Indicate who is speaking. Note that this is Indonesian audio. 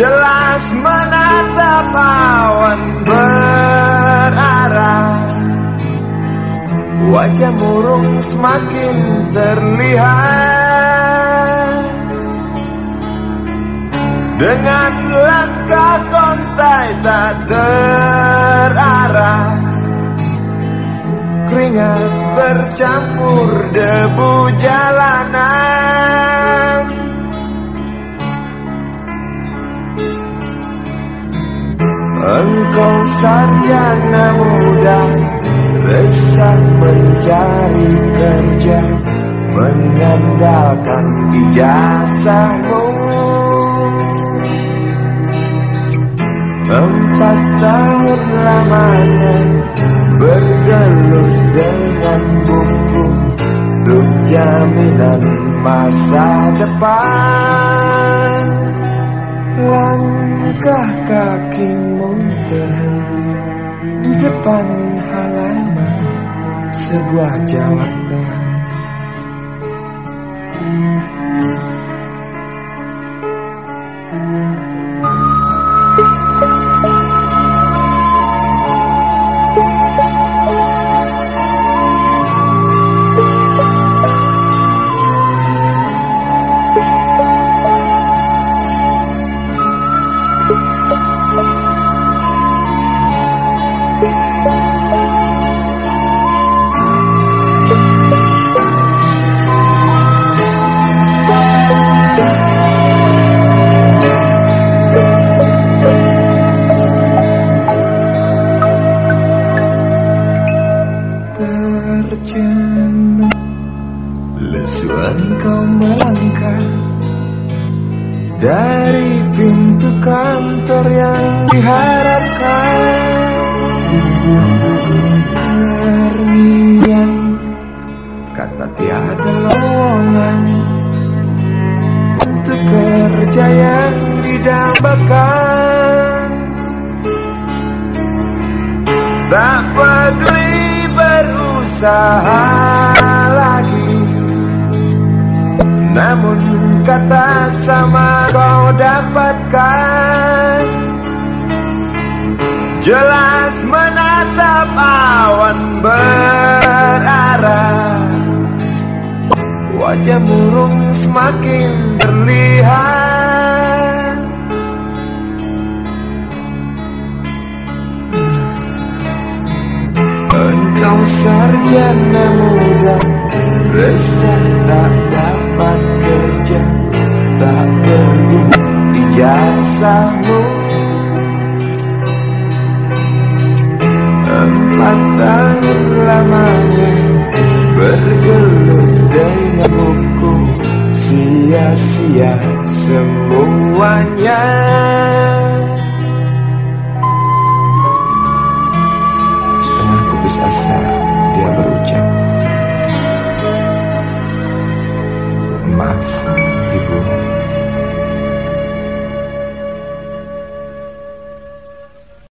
Speaker 1: Jelas menatap awan berarah. Wajah murung semakin terlihat. Dengan langkah kontai tak terarah. Keringat bercampur debu jalanan Engkau sarjana muda Resah mencari kerja, Mengandalkan ijazahmu. Empat tahun lamanya Bergelut dengan buku, Untuk jaminan masa depan. Langkah kakimu terhenti Di depan halaman Sebuah jawatan Dari pintu kantor yang diharapkan Ternian Kata tiada lowongan Untuk kerja yang didambakan. Tak peduli berusaha lagi Namun kata sama kau dapatkan. Jelas menatap awan berarah. Wajah murung semakin terlihat. Engkau sarjana muda Resah tak ijazahmu Empat tahun lamanya Bergelut dengan buku Sia-sia semuanya